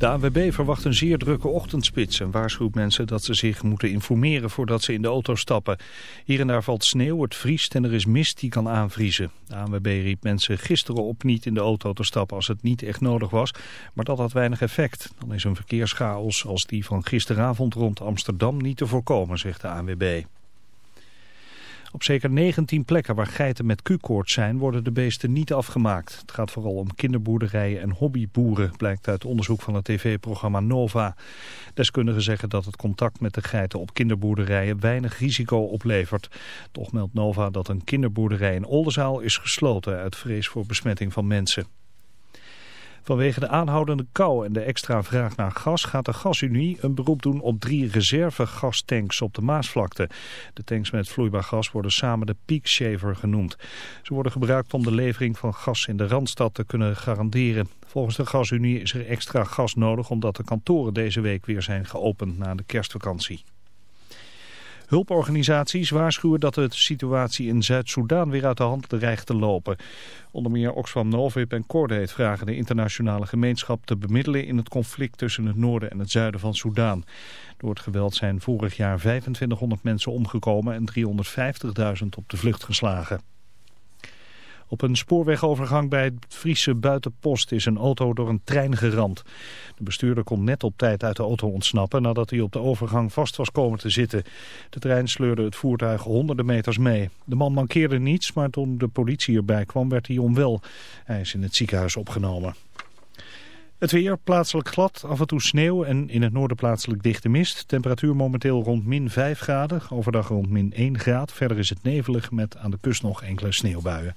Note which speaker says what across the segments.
Speaker 1: De AWB verwacht een zeer drukke ochtendspits en waarschuwt mensen dat ze zich moeten informeren voordat ze in de auto stappen. Hier en daar valt sneeuw, het vriest en er is mist die kan aanvriezen. De AWB riep mensen gisteren op niet in de auto te stappen als het niet echt nodig was, maar dat had weinig effect. Dan is een verkeerschaos als die van gisteravond rond Amsterdam niet te voorkomen, zegt de AWB. Op zeker 19 plekken waar geiten met Q-koorts zijn, worden de beesten niet afgemaakt. Het gaat vooral om kinderboerderijen en hobbyboeren, blijkt uit onderzoek van het tv-programma Nova. Deskundigen zeggen dat het contact met de geiten op kinderboerderijen weinig risico oplevert. Toch meldt Nova dat een kinderboerderij in Oldenzaal is gesloten uit vrees voor besmetting van mensen. Vanwege de aanhoudende kou en de extra vraag naar gas gaat de Gasunie een beroep doen op drie reservegastanks op de Maasvlakte. De tanks met vloeibaar gas worden samen de Peak Shaver genoemd. Ze worden gebruikt om de levering van gas in de Randstad te kunnen garanderen. Volgens de Gasunie is er extra gas nodig omdat de kantoren deze week weer zijn geopend na de kerstvakantie. Hulporganisaties waarschuwen dat de situatie in Zuid-Soedan weer uit de hand dreigt te lopen. Onder meer Oxfam Novib en Cordate vragen de internationale gemeenschap te bemiddelen in het conflict tussen het noorden en het zuiden van Soedan. Door het geweld zijn vorig jaar 2500 mensen omgekomen en 350.000 op de vlucht geslagen. Op een spoorwegovergang bij het Friese Buitenpost is een auto door een trein geramd. De bestuurder kon net op tijd uit de auto ontsnappen nadat hij op de overgang vast was komen te zitten. De trein sleurde het voertuig honderden meters mee. De man mankeerde niets, maar toen de politie erbij kwam werd hij onwel. Hij is in het ziekenhuis opgenomen. Het weer plaatselijk glad, af en toe sneeuw en in het noorden plaatselijk dichte mist. Temperatuur momenteel rond min 5 graden, overdag rond min 1 graad. Verder is het nevelig met aan de kust nog enkele sneeuwbuien.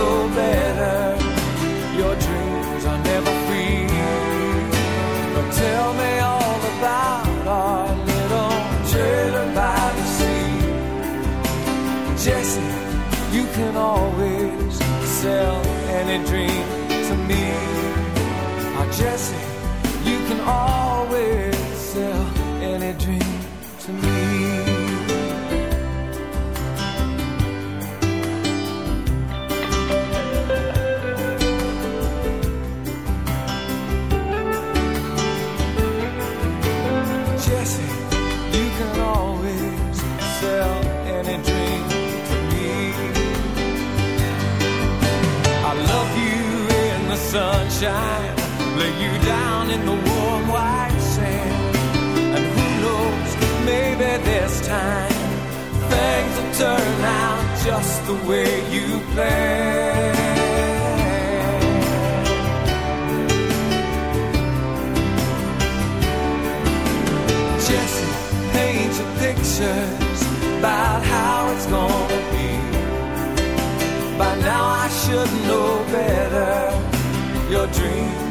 Speaker 2: Jesse, you can always sell any dream to me. You can always sell any dream to me. I love you in the sunshine, in the warm white sand. And who knows, maybe this time things will turn out just the way you planned. Jesse, paint your pictures about how it's gonna be. By now I should know better. Your dreams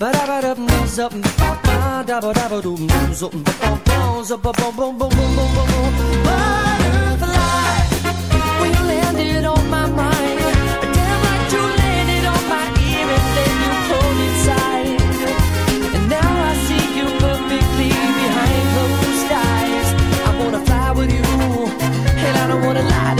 Speaker 3: ba ba ba da ba. Zabba-dabba, ba-dabba-dum, zup, ba-ba, dabba-dabba-dum, zup, ba-ba-bum, zup-ba-bum-bum-bum-bum-bum-bum. Butterfly, when you landed on my mind, damn like you landed on my ear and then you pulled inside. And now I see you perfectly behind closed eyes. I wanna fly with you, and I don't wanna lie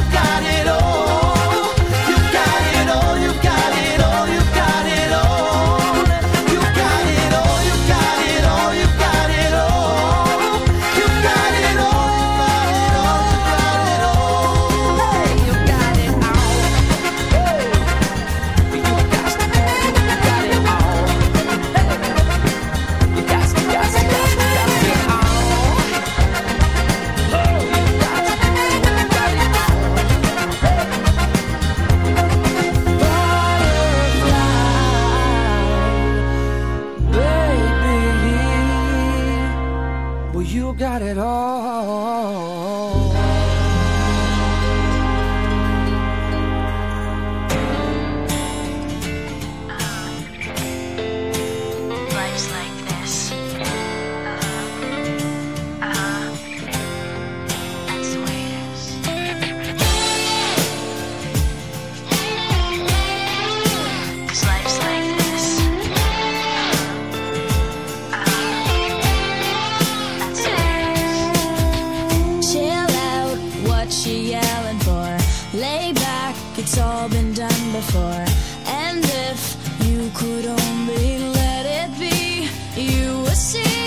Speaker 4: Lay back, it's all been done before. And if you could only let it be, you would see.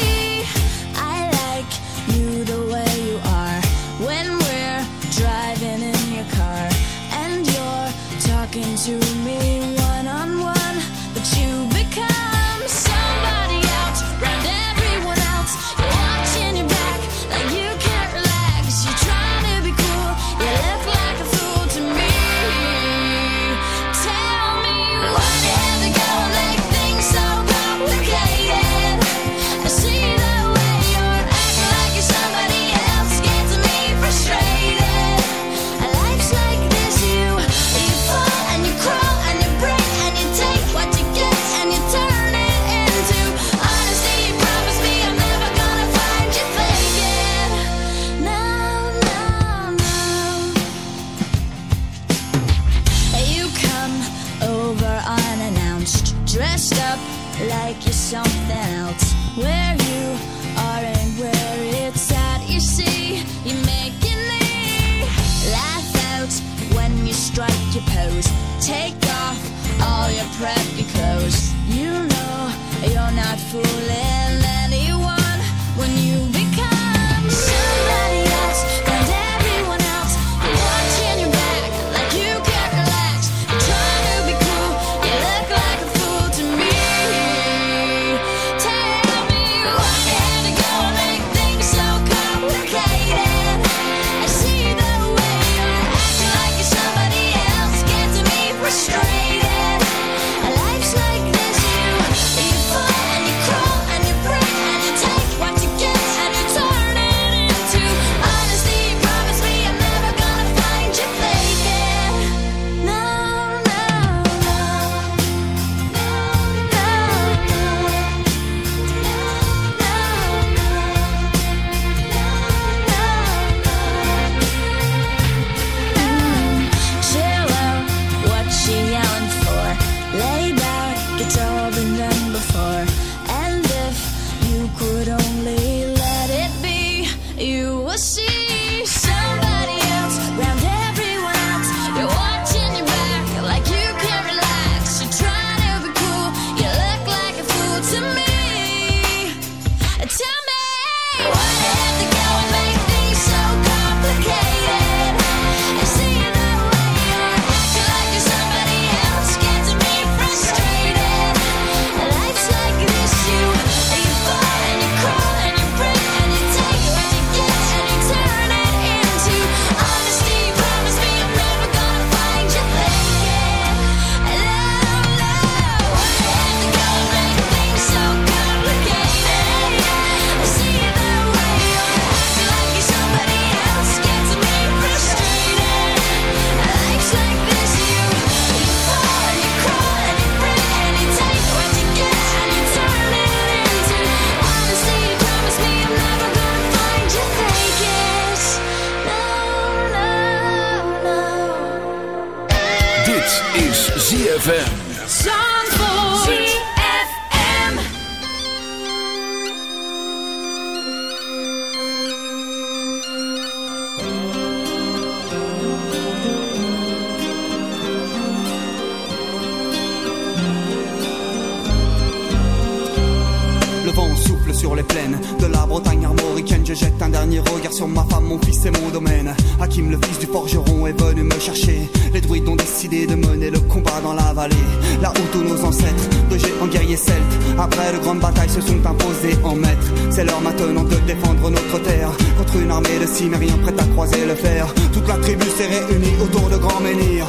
Speaker 5: Sur les plaines de la Bretagne armoricaine. Je jette un dernier regard sur ma femme, mon fils et mon domaine. Hakim, le fils du forgeron, est venu me chercher. Les druides ont décidé de mener le combat dans la vallée. Là où tous nos ancêtres, de géants guerriers celtes, après de grandes batailles, se sont imposés en maîtres. C'est l'heure maintenant de défendre notre terre contre une armée de cimériens prête à croiser le fer. Toute la tribu s'est réunie autour de grands menhirs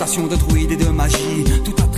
Speaker 5: De druides et de magie,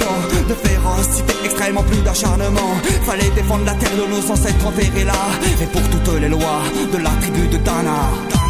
Speaker 5: couchant. De férocité extrêmement plus d'acharnement. Fallait défendre la terre de nos ancêtres enterrés là. Et pour toutes les lois de la tribu de Dana.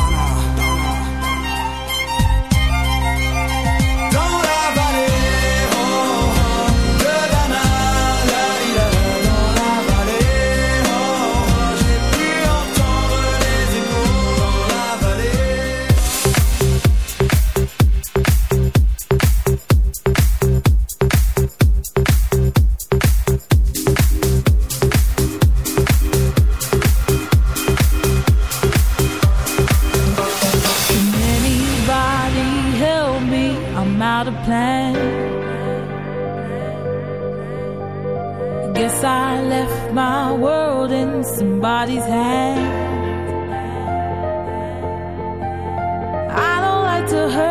Speaker 6: Out of plan. Guess I left my world in somebody's hands. I don't like to hurt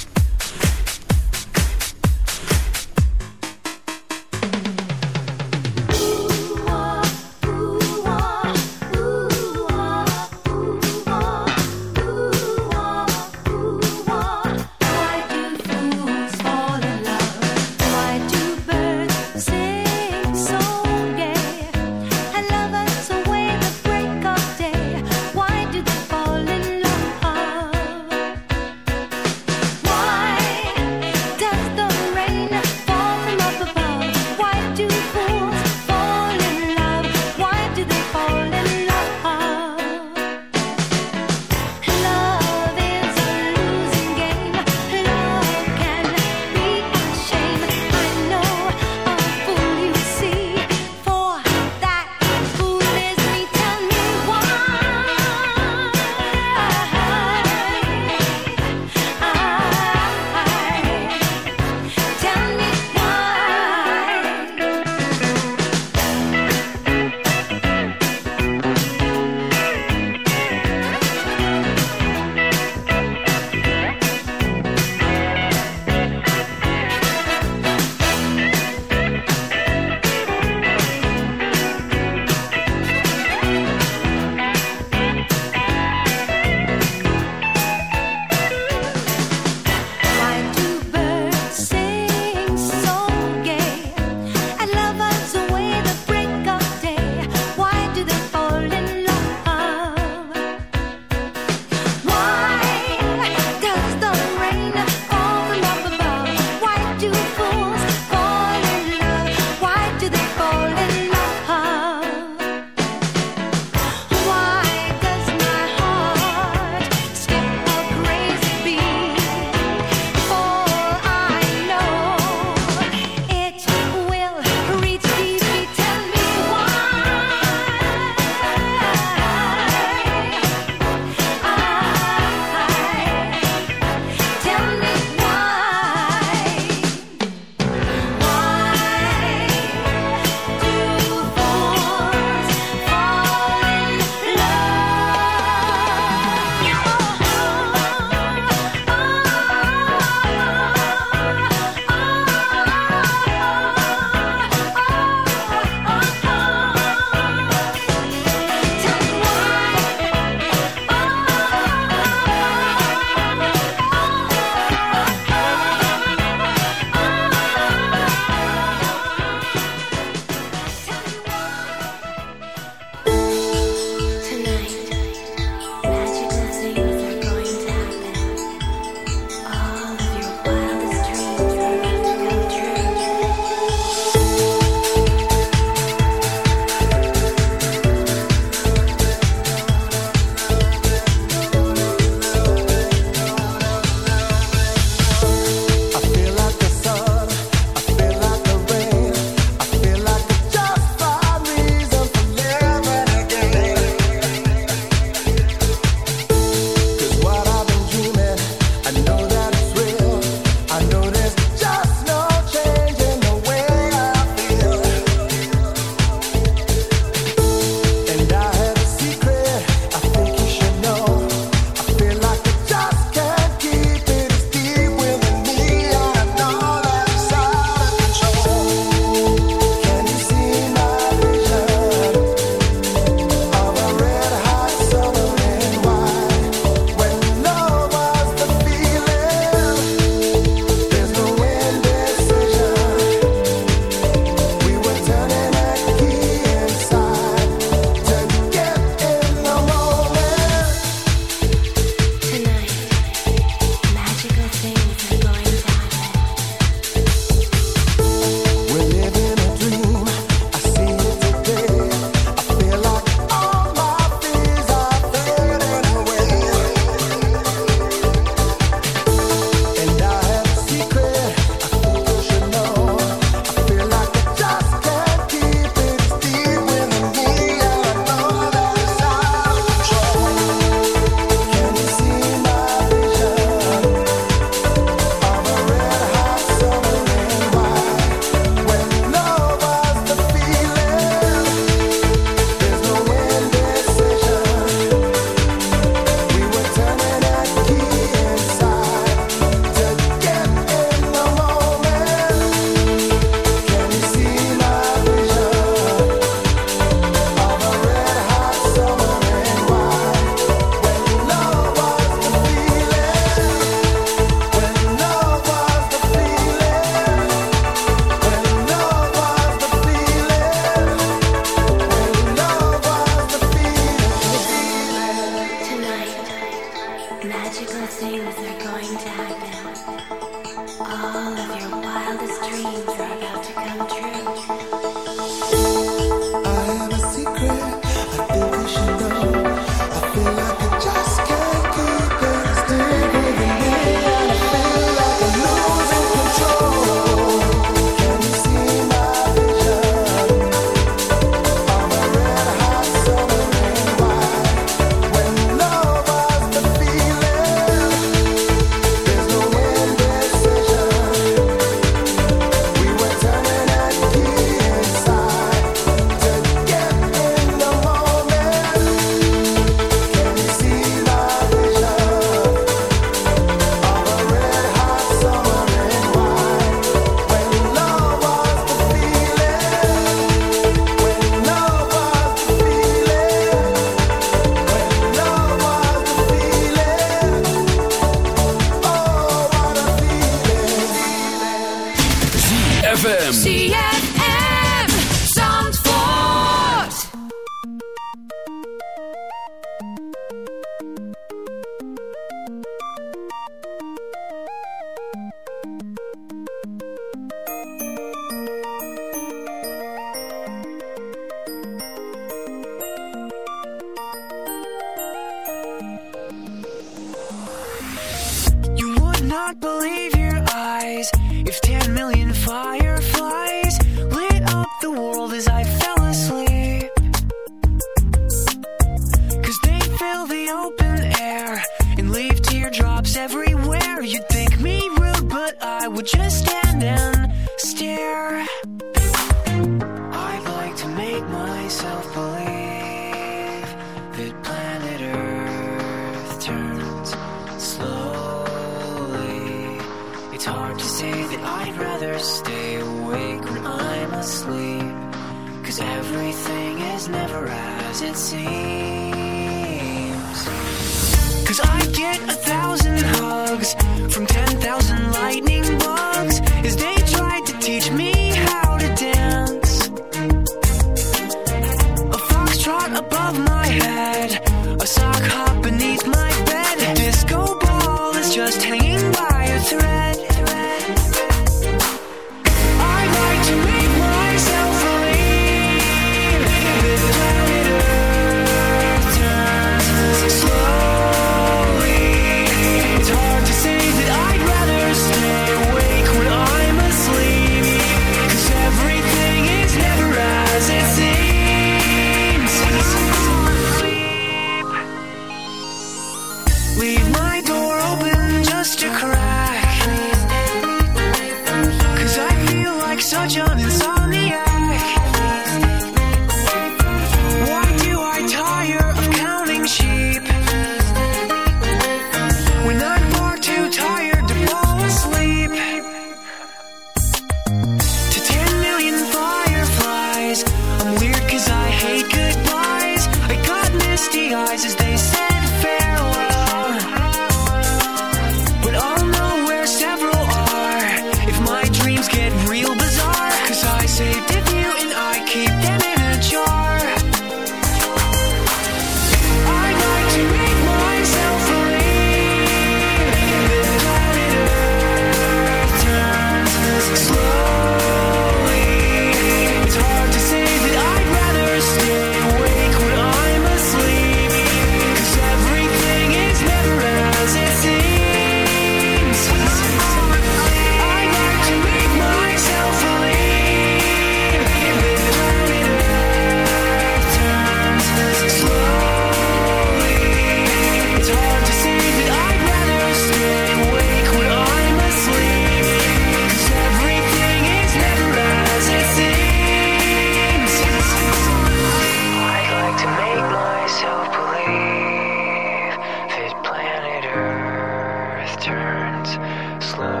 Speaker 3: slowly.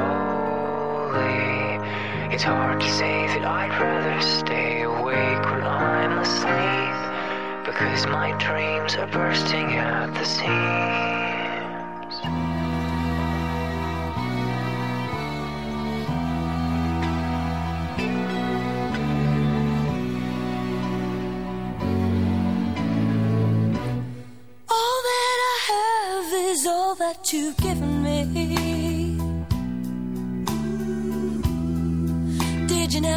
Speaker 3: It's hard to say that I'd rather stay awake when I'm asleep because my dreams are bursting at the seams.
Speaker 7: all that you've given me.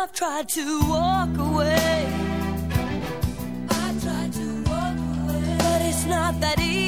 Speaker 7: I've tried to walk away. I tried to walk away, but it's not that easy.